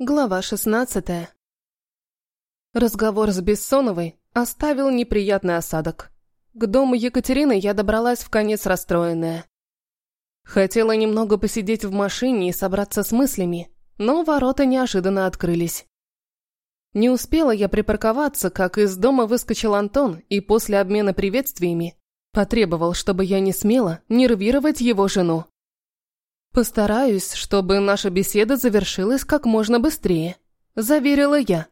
Глава 16 Разговор с Бессоновой оставил неприятный осадок. К дому Екатерины я добралась в конец расстроенная. Хотела немного посидеть в машине и собраться с мыслями, но ворота неожиданно открылись. Не успела я припарковаться, как из дома выскочил Антон и после обмена приветствиями потребовал, чтобы я не смела нервировать его жену. «Постараюсь, чтобы наша беседа завершилась как можно быстрее», – заверила я.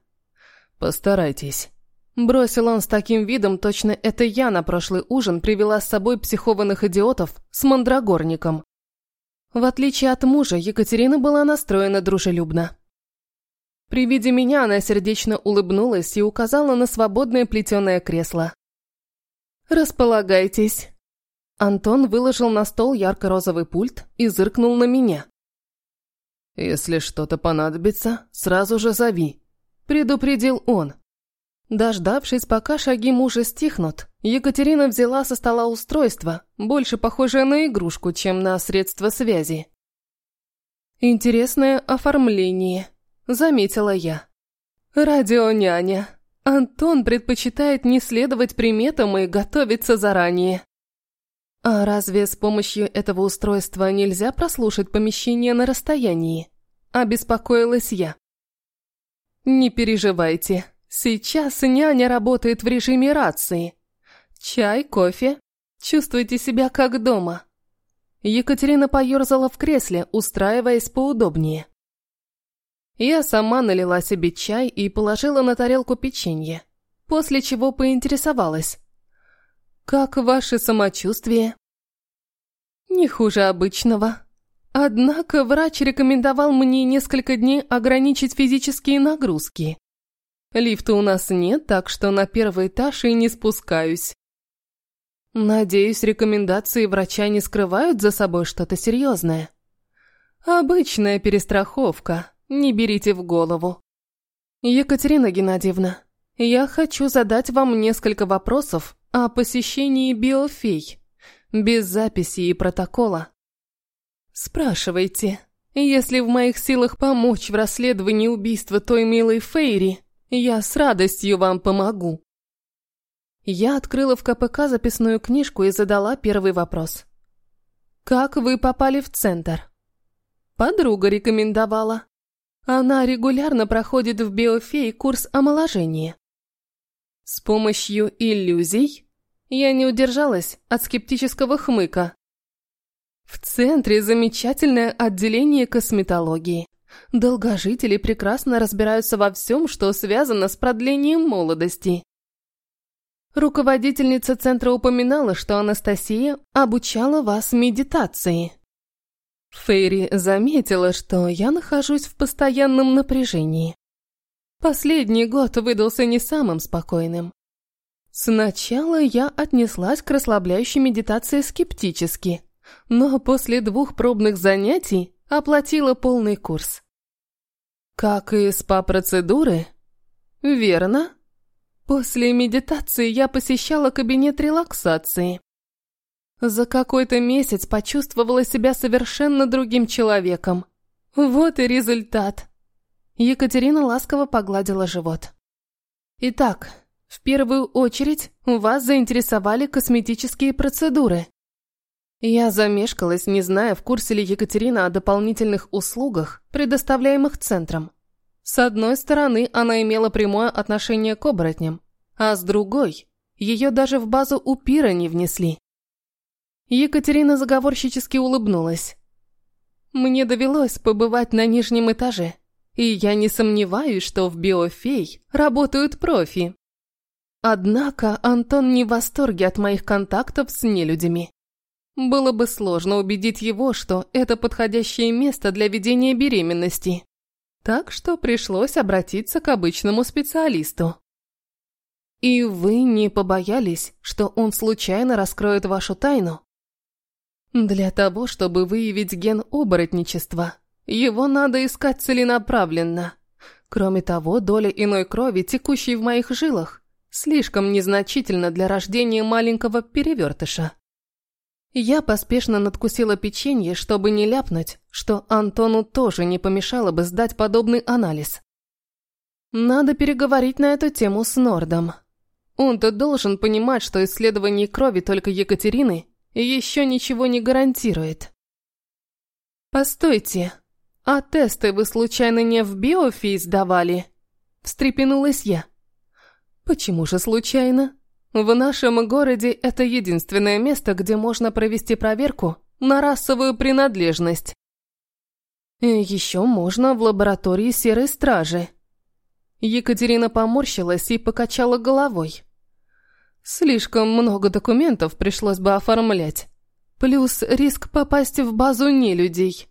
«Постарайтесь». Бросил он с таким видом, точно это я на прошлый ужин привела с собой психованных идиотов с мандрагорником. В отличие от мужа, Екатерина была настроена дружелюбно. При виде меня она сердечно улыбнулась и указала на свободное плетеное кресло. «Располагайтесь». Антон выложил на стол ярко-розовый пульт и зыркнул на меня. «Если что-то понадобится, сразу же зови», – предупредил он. Дождавшись, пока шаги мужа стихнут, Екатерина взяла со стола устройство, больше похожее на игрушку, чем на средство связи. «Интересное оформление», – заметила я. «Радионяня. Антон предпочитает не следовать приметам и готовиться заранее». «А разве с помощью этого устройства нельзя прослушать помещение на расстоянии?» – обеспокоилась я. «Не переживайте, сейчас няня работает в режиме рации. Чай, кофе. Чувствуйте себя как дома». Екатерина поерзала в кресле, устраиваясь поудобнее. Я сама налила себе чай и положила на тарелку печенье, после чего поинтересовалась. «Как ваше самочувствие?» «Не хуже обычного. Однако врач рекомендовал мне несколько дней ограничить физические нагрузки. Лифта у нас нет, так что на первый этаж и не спускаюсь. Надеюсь, рекомендации врача не скрывают за собой что-то серьезное. Обычная перестраховка, не берите в голову. Екатерина Геннадьевна, я хочу задать вам несколько вопросов о посещении биофей, без записи и протокола. Спрашивайте. Если в моих силах помочь в расследовании убийства той милой Фейри, я с радостью вам помогу. Я открыла в КПК записную книжку и задала первый вопрос. «Как вы попали в центр?» Подруга рекомендовала. Она регулярно проходит в биофей курс омоложения. С помощью иллюзий я не удержалась от скептического хмыка. В центре замечательное отделение косметологии. Долгожители прекрасно разбираются во всем, что связано с продлением молодости. Руководительница центра упоминала, что Анастасия обучала вас медитации. Фейри заметила, что я нахожусь в постоянном напряжении. Последний год выдался не самым спокойным. Сначала я отнеслась к расслабляющей медитации скептически, но после двух пробных занятий оплатила полный курс. Как и СПА-процедуры? Верно. После медитации я посещала кабинет релаксации. За какой-то месяц почувствовала себя совершенно другим человеком. Вот и результат. Екатерина ласково погладила живот. Итак, в первую очередь, вас заинтересовали косметические процедуры. Я замешкалась, не зная, в курсе ли Екатерина о дополнительных услугах, предоставляемых центром. С одной стороны, она имела прямое отношение к оборотням, а с другой, ее даже в базу УПИРа не внесли. Екатерина заговорщически улыбнулась. Мне довелось побывать на нижнем этаже, и я не сомневаюсь, что в биофей работают профи. Однако Антон не в восторге от моих контактов с нелюдями. Было бы сложно убедить его, что это подходящее место для ведения беременности. Так что пришлось обратиться к обычному специалисту. И вы не побоялись, что он случайно раскроет вашу тайну? Для того, чтобы выявить ген оборотничества, его надо искать целенаправленно. Кроме того, доля иной крови, текущей в моих жилах, слишком незначительно для рождения маленького перевертыша. Я поспешно надкусила печенье, чтобы не ляпнуть, что Антону тоже не помешало бы сдать подобный анализ. Надо переговорить на эту тему с Нордом. Он-то должен понимать, что исследование крови только Екатерины еще ничего не гарантирует. «Постойте, а тесты вы случайно не в биофи сдавали?» Встрепенулась я. «Почему же случайно?» В нашем городе это единственное место, где можно провести проверку на расовую принадлежность. И еще можно в лаборатории серой стражи. Екатерина поморщилась и покачала головой. Слишком много документов пришлось бы оформлять. Плюс риск попасть в базу нелюдей.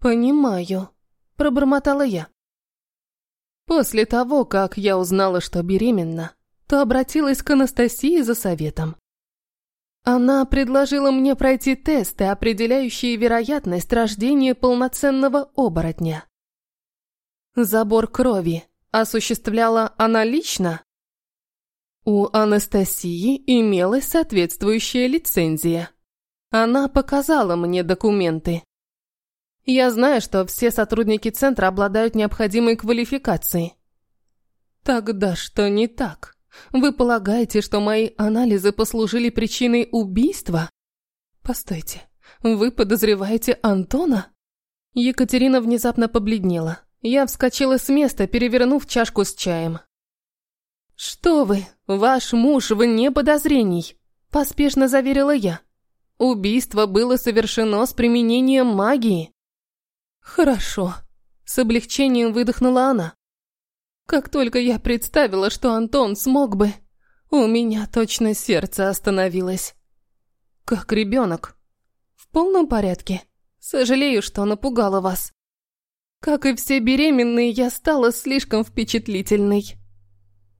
«Понимаю», – пробормотала я. После того, как я узнала, что беременна, то обратилась к Анастасии за советом. Она предложила мне пройти тесты, определяющие вероятность рождения полноценного оборотня. Забор крови осуществляла она лично? У Анастасии имелась соответствующая лицензия. Она показала мне документы. Я знаю, что все сотрудники центра обладают необходимой квалификацией. Тогда что не так? Вы полагаете, что мои анализы послужили причиной убийства? Постойте, вы подозреваете Антона? Екатерина внезапно побледнела. Я вскочила с места, перевернув чашку с чаем. «Что вы, ваш муж вне подозрений», – поспешно заверила я. «Убийство было совершено с применением магии». «Хорошо», – с облегчением выдохнула она. Как только я представила, что Антон смог бы, у меня точно сердце остановилось. Как ребенок. В полном порядке. Сожалею, что напугала вас. Как и все беременные, я стала слишком впечатлительной.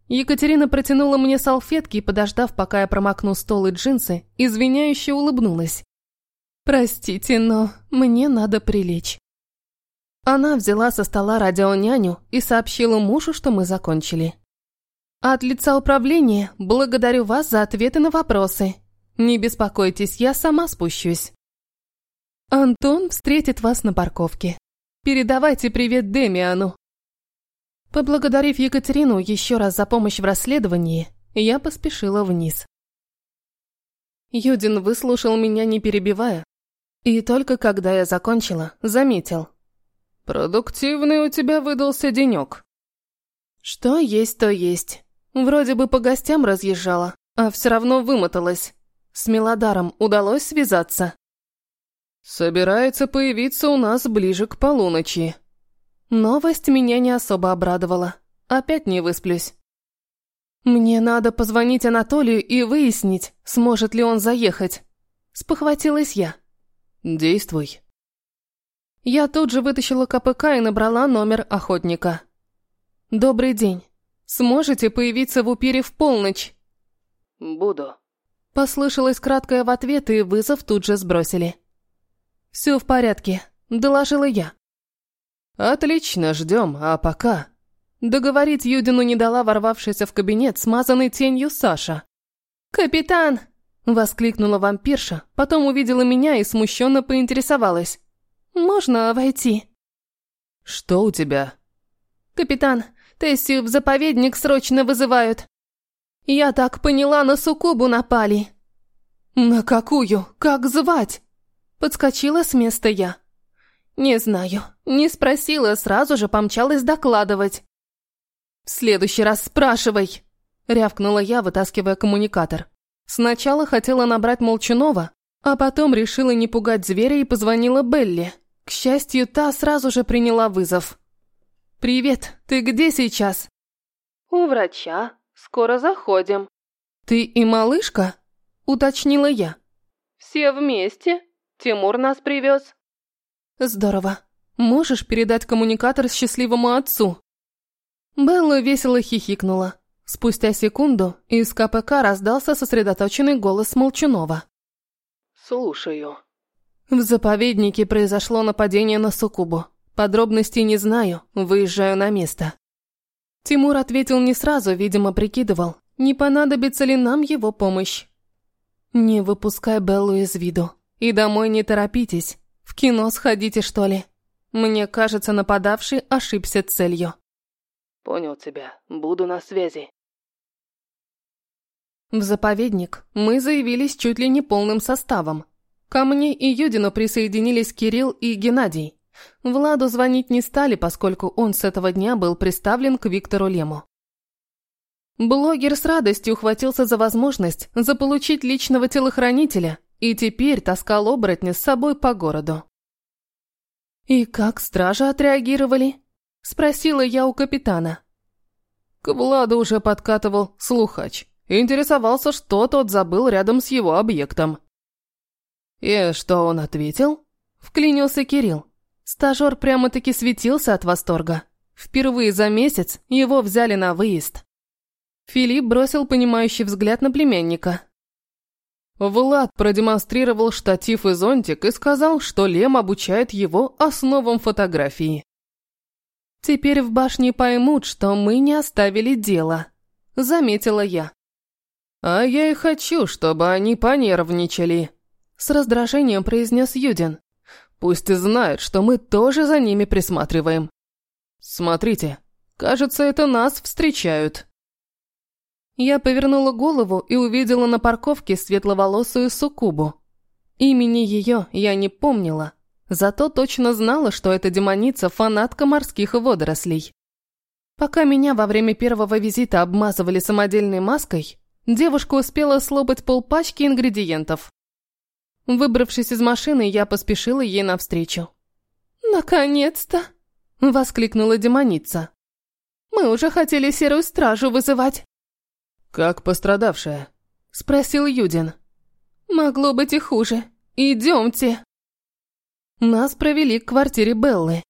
Екатерина протянула мне салфетки и, подождав, пока я промокну стол и джинсы, извиняюще улыбнулась. «Простите, но мне надо прилечь». Она взяла со стола радионяню и сообщила мужу, что мы закончили. От лица управления благодарю вас за ответы на вопросы. Не беспокойтесь, я сама спущусь. Антон встретит вас на парковке. Передавайте привет Демиану. Поблагодарив Екатерину еще раз за помощь в расследовании, я поспешила вниз. Юдин выслушал меня, не перебивая, и только когда я закончила, заметил. «Продуктивный у тебя выдался денек». «Что есть, то есть. Вроде бы по гостям разъезжала, а все равно вымоталась. С Мелодаром удалось связаться?» «Собирается появиться у нас ближе к полуночи». Новость меня не особо обрадовала. Опять не высплюсь. «Мне надо позвонить Анатолию и выяснить, сможет ли он заехать». Спохватилась я. «Действуй». Я тут же вытащила КПК и набрала номер охотника. «Добрый день. Сможете появиться в Упире в полночь?» «Буду». Послышалось краткое в ответ, и вызов тут же сбросили. «Все в порядке», — доложила я. «Отлично, ждем, а пока...» Договорить Юдину не дала ворвавшаяся в кабинет смазанной тенью Саша. «Капитан!» — воскликнула вампирша, потом увидела меня и смущенно поинтересовалась. «Можно войти?» «Что у тебя?» «Капитан, Тессию в заповедник срочно вызывают. Я так поняла, на суккубу напали». «На какую? Как звать?» Подскочила с места я. «Не знаю. Не спросила, сразу же помчалась докладывать». «В следующий раз спрашивай», — рявкнула я, вытаскивая коммуникатор. Сначала хотела набрать Молчунова, а потом решила не пугать зверя и позвонила Белли. К счастью, та сразу же приняла вызов. «Привет, ты где сейчас?» «У врача. Скоро заходим». «Ты и малышка?» – уточнила я. «Все вместе. Тимур нас привез». «Здорово. Можешь передать коммуникатор счастливому отцу?» Белла весело хихикнула. Спустя секунду из КПК раздался сосредоточенный голос Молчунова. «Слушаю». В заповеднике произошло нападение на Сукубу. Подробностей не знаю, выезжаю на место. Тимур ответил не сразу, видимо, прикидывал, не понадобится ли нам его помощь. Не выпускай Беллу из виду. И домой не торопитесь. В кино сходите, что ли? Мне кажется, нападавший ошибся целью. Понял тебя. Буду на связи. В заповедник мы заявились чуть ли не полным составом. Ко мне и Юдину присоединились Кирилл и Геннадий. Владу звонить не стали, поскольку он с этого дня был приставлен к Виктору Лему. Блогер с радостью ухватился за возможность заполучить личного телохранителя и теперь таскал оборотня с собой по городу. «И как стражи отреагировали?» – спросила я у капитана. К Владу уже подкатывал слухач. Интересовался, что тот забыл рядом с его объектом. «И что он ответил?» – вклинился Кирилл. Стажер прямо-таки светился от восторга. Впервые за месяц его взяли на выезд. Филипп бросил понимающий взгляд на племянника. Влад продемонстрировал штатив и зонтик и сказал, что Лем обучает его основам фотографии. «Теперь в башне поймут, что мы не оставили дело», — заметила я. «А я и хочу, чтобы они понервничали», — с раздражением произнес Юдин. «Пусть знают, что мы тоже за ними присматриваем. Смотрите, кажется, это нас встречают». Я повернула голову и увидела на парковке светловолосую суккубу. Имени ее я не помнила, зато точно знала, что эта демоница фанатка морских водорослей. Пока меня во время первого визита обмазывали самодельной маской, девушка успела слопать полпачки ингредиентов. Выбравшись из машины, я поспешила ей навстречу. «Наконец-то!» – воскликнула демоница. «Мы уже хотели серую стражу вызывать». «Как пострадавшая?» – спросил Юдин. «Могло быть и хуже. Идемте». Нас провели к квартире Беллы.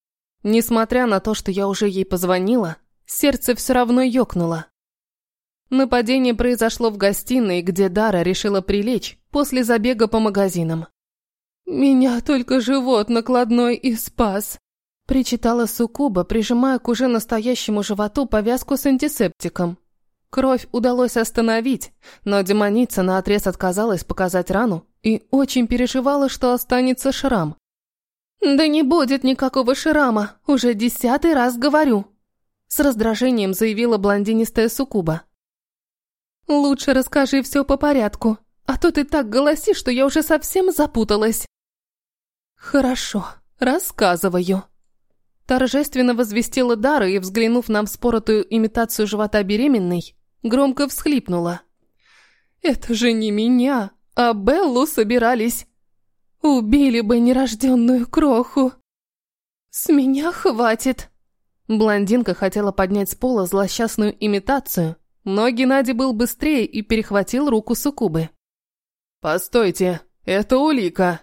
Несмотря на то, что я уже ей позвонила, сердце все равно ёкнуло. Нападение произошло в гостиной, где Дара решила прилечь после забега по магазинам. «Меня только живот накладной и спас», – причитала Сукуба, прижимая к уже настоящему животу повязку с антисептиком. Кровь удалось остановить, но демоница наотрез отказалась показать рану и очень переживала, что останется шрам. «Да не будет никакого шрама, уже десятый раз говорю», с раздражением заявила блондинистая суккуба. «Лучше расскажи все по порядку, а то ты так голосишь, что я уже совсем запуталась». «Хорошо, рассказываю», торжественно возвестила Дара и, взглянув на вспоротую имитацию живота беременной, громко всхлипнула. «Это же не меня, а Беллу собирались. Убили бы нерожденную кроху. С меня хватит». Блондинка хотела поднять с пола злосчастную имитацию, но Геннадий был быстрее и перехватил руку Сукубы. «Постойте, это улика!»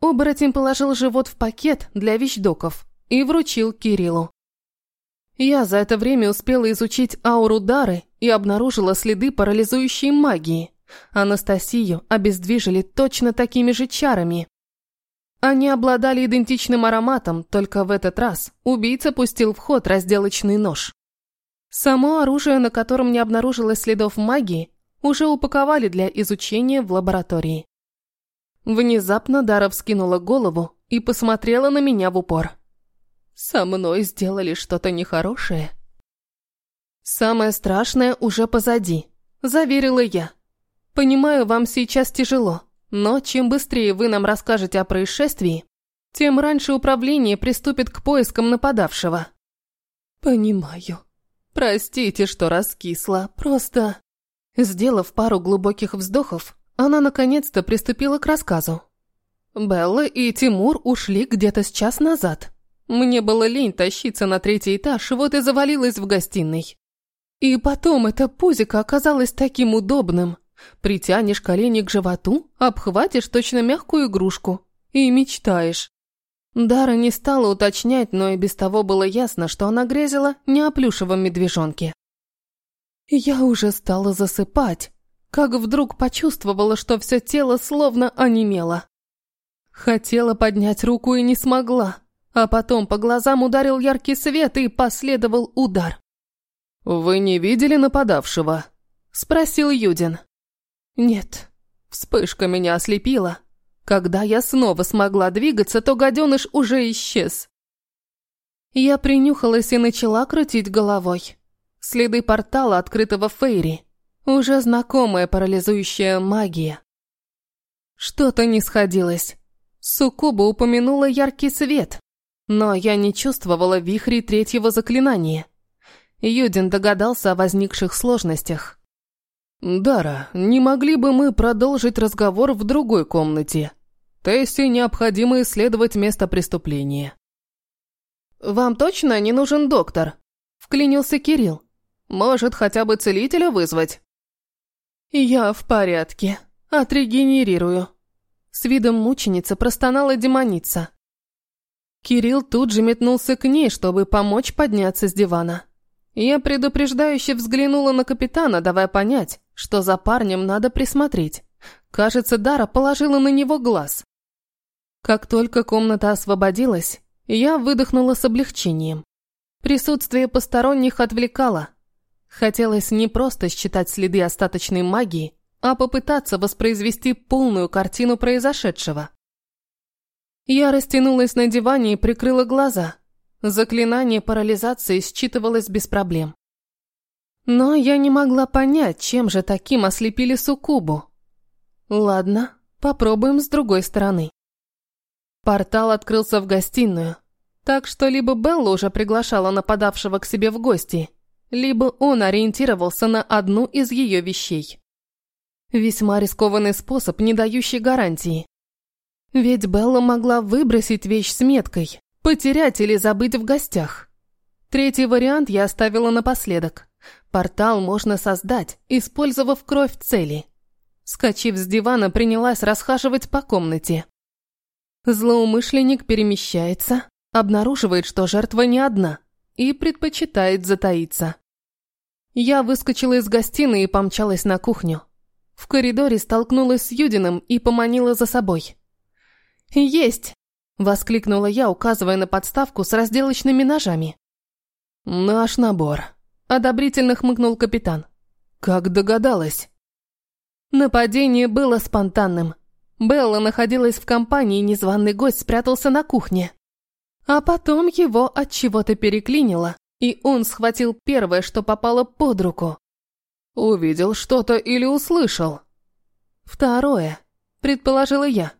Оборотень положил живот в пакет для вещдоков и вручил Кириллу. Я за это время успела изучить ауру Дары и обнаружила следы парализующей магии. Анастасию обездвижили точно такими же чарами. Они обладали идентичным ароматом, только в этот раз убийца пустил в ход разделочный нож. Само оружие, на котором не обнаружилось следов магии, уже упаковали для изучения в лаборатории. Внезапно Дара вскинула голову и посмотрела на меня в упор. «Со мной сделали что-то нехорошее?» «Самое страшное уже позади», – заверила я. «Понимаю, вам сейчас тяжело, но чем быстрее вы нам расскажете о происшествии, тем раньше управление приступит к поискам нападавшего». «Понимаю. Простите, что раскисла, просто...» Сделав пару глубоких вздохов, она наконец-то приступила к рассказу. Белла и Тимур ушли где-то с час назад. Мне было лень тащиться на третий этаж, вот и завалилась в гостиной. И потом это пузико оказалось таким удобным. Притянешь колени к животу, обхватишь точно мягкую игрушку и мечтаешь. Дара не стала уточнять, но и без того было ясно, что она грезила не о плюшевом медвежонке. Я уже стала засыпать, как вдруг почувствовала, что все тело словно онемело. Хотела поднять руку и не смогла, а потом по глазам ударил яркий свет и последовал удар. «Вы не видели нападавшего?» – спросил Юдин. «Нет, Вспышка меня ослепила. Когда я снова смогла двигаться, то гаденыш уже исчез. Я принюхалась и начала крутить головой. Следы портала, открытого Фейри. Уже знакомая парализующая магия. Что-то не сходилось. Сукуба упомянула яркий свет, но я не чувствовала вихрей третьего заклинания. Юдин догадался о возникших сложностях. «Дара, не могли бы мы продолжить разговор в другой комнате? Тессе необходимо исследовать место преступления». «Вам точно не нужен доктор?» – вклинился Кирилл. «Может, хотя бы целителя вызвать?» «Я в порядке. Отрегенерирую». С видом мученицы простонала демоница. Кирилл тут же метнулся к ней, чтобы помочь подняться с дивана. Я предупреждающе взглянула на капитана, давая понять, что за парнем надо присмотреть. Кажется, Дара положила на него глаз. Как только комната освободилась, я выдохнула с облегчением. Присутствие посторонних отвлекало. Хотелось не просто считать следы остаточной магии, а попытаться воспроизвести полную картину произошедшего. Я растянулась на диване и прикрыла глаза. Заклинание парализации считывалось без проблем. Но я не могла понять, чем же таким ослепили суккубу. Ладно, попробуем с другой стороны. Портал открылся в гостиную, так что либо Белла уже приглашала нападавшего к себе в гости, либо он ориентировался на одну из ее вещей. Весьма рискованный способ, не дающий гарантии. Ведь Белла могла выбросить вещь с меткой, потерять или забыть в гостях. Третий вариант я оставила напоследок. Портал можно создать, использовав кровь цели. Скочив с дивана, принялась расхаживать по комнате. Злоумышленник перемещается, обнаруживает, что жертва не одна, и предпочитает затаиться. Я выскочила из гостиной и помчалась на кухню. В коридоре столкнулась с Юдиным и поманила за собой. «Есть!» – воскликнула я, указывая на подставку с разделочными ножами. «Наш набор», – одобрительно хмыкнул капитан. «Как догадалась?» Нападение было спонтанным. Белла находилась в компании, незваный гость спрятался на кухне. А потом его от чего-то переклинило, и он схватил первое, что попало под руку. Увидел что-то или услышал? Второе, предположила я.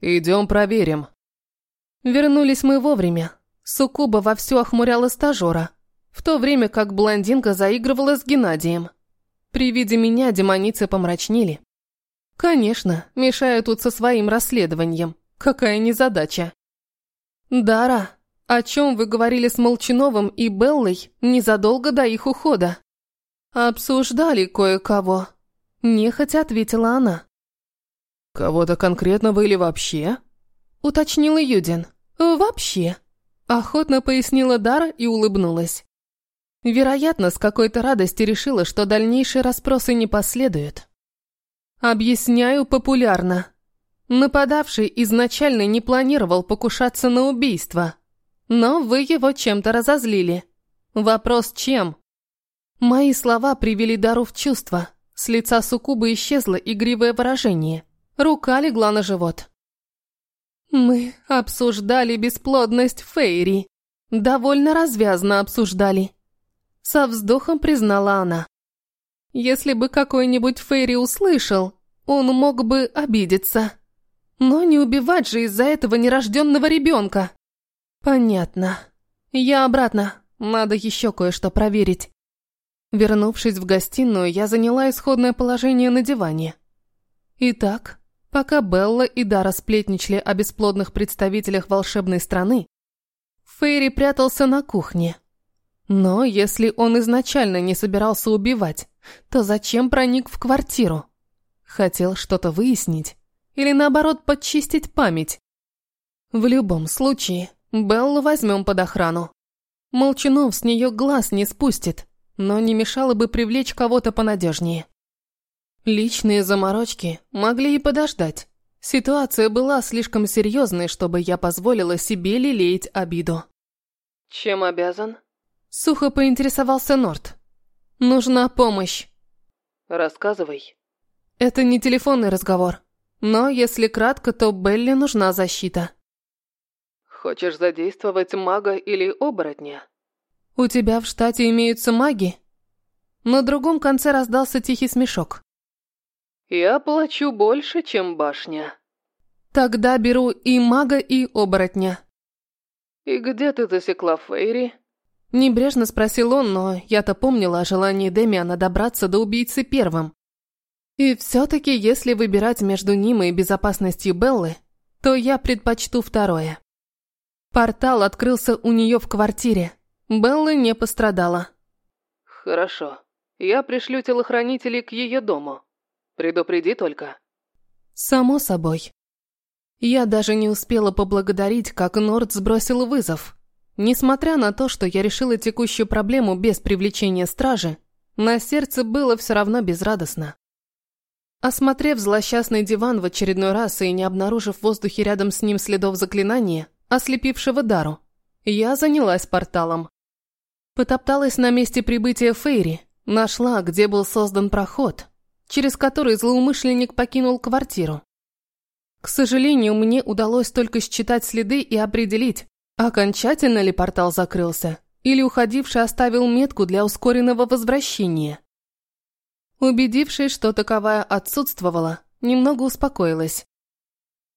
Идем проверим. Вернулись мы вовремя. Сукуба вовсю охмуряла стажера, в то время как блондинка заигрывала с Геннадием. При виде меня демоницы помрачнели. Конечно, мешаю тут со своим расследованием. Какая незадача. Дара, о чем вы говорили с Молчановым и Беллой незадолго до их ухода? Обсуждали кое-кого. Нехотя ответила она. Кого-то конкретного или вообще? Уточнила Юдин. Вообще. Охотно пояснила Дара и улыбнулась. Вероятно, с какой-то радости решила, что дальнейшие расспросы не последуют. Объясняю популярно. Нападавший изначально не планировал покушаться на убийство, но вы его чем-то разозлили. Вопрос чем? Мои слова привели Дару в чувство. С лица Сукубы исчезло игривое выражение. Рука легла на живот. Мы обсуждали бесплодность Фейри. Довольно развязно обсуждали. Со вздохом признала она. Если бы какой-нибудь Фейри услышал, он мог бы обидеться. Но не убивать же из-за этого нерожденного ребенка. Понятно. Я обратно. Надо еще кое-что проверить. Вернувшись в гостиную, я заняла исходное положение на диване. Итак, пока Белла и Дара сплетничали о бесплодных представителях волшебной страны, Фейри прятался на кухне. Но если он изначально не собирался убивать, то зачем проник в квартиру? Хотел что-то выяснить? Или наоборот, подчистить память? В любом случае, Беллу возьмем под охрану. Молчанов с нее глаз не спустит, но не мешало бы привлечь кого-то понадежнее. Личные заморочки могли и подождать. Ситуация была слишком серьезной, чтобы я позволила себе лелеять обиду. «Чем обязан?» Сухо поинтересовался Норт. «Нужна помощь». «Рассказывай». Это не телефонный разговор. Но если кратко, то Белли нужна защита. Хочешь задействовать мага или оборотня? У тебя в штате имеются маги? На другом конце раздался тихий смешок. Я плачу больше, чем башня. Тогда беру и мага, и оборотня. И где ты засекла Фейри? Небрежно спросил он, но я-то помнила о желании Демиана добраться до убийцы первым. И все-таки, если выбирать между ним и безопасностью Беллы, то я предпочту второе. Портал открылся у нее в квартире. Белла не пострадала. Хорошо. Я пришлю телохранителей к ее дому. Предупреди только. Само собой. Я даже не успела поблагодарить, как Норд сбросил вызов. Несмотря на то, что я решила текущую проблему без привлечения стражи, на сердце было все равно безрадостно. Осмотрев злосчастный диван в очередной раз и не обнаружив в воздухе рядом с ним следов заклинания, ослепившего Дару, я занялась порталом. Потопталась на месте прибытия Фейри, нашла, где был создан проход, через который злоумышленник покинул квартиру. К сожалению, мне удалось только считать следы и определить, окончательно ли портал закрылся, или уходивший оставил метку для ускоренного возвращения. Убедившись, что таковая отсутствовала, немного успокоилась.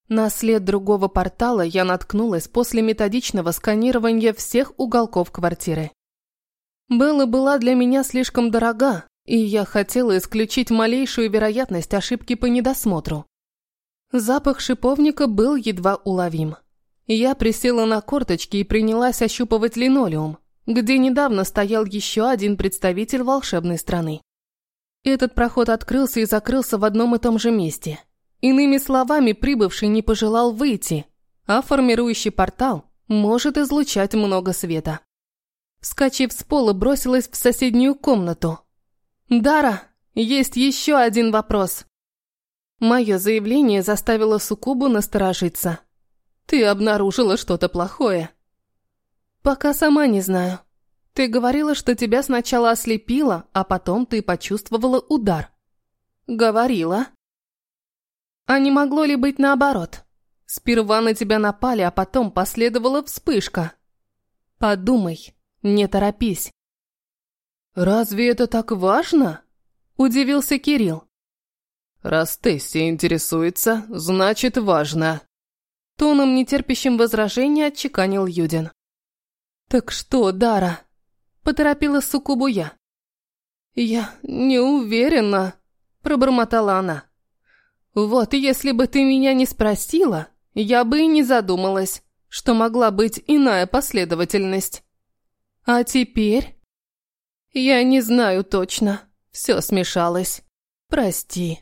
На след другого портала я наткнулась после методичного сканирования всех уголков квартиры. Белла была для меня слишком дорога, и я хотела исключить малейшую вероятность ошибки по недосмотру. Запах шиповника был едва уловим. Я присела на корточки и принялась ощупывать линолеум, где недавно стоял еще один представитель волшебной страны. Этот проход открылся и закрылся в одном и том же месте. Иными словами, прибывший не пожелал выйти, а формирующий портал может излучать много света. Вскочив с пола, бросилась в соседнюю комнату. «Дара, есть еще один вопрос». Мое заявление заставило Сукубу насторожиться. «Ты обнаружила что-то плохое?» «Пока сама не знаю. Ты говорила, что тебя сначала ослепило, а потом ты почувствовала удар». «Говорила». А не могло ли быть наоборот? Сперва на тебя напали, а потом последовала вспышка. Подумай, не торопись. «Разве это так важно?» – удивился Кирилл. «Раз Тесси интересуется, значит важно». Тоном, нетерпящим возражения, отчеканил Юдин. «Так что, Дара?» – поторопила суккубу я. «Я не уверена», – пробормотала она. Вот если бы ты меня не спросила, я бы и не задумалась, что могла быть иная последовательность. А теперь... Я не знаю точно. Все смешалось. Прости.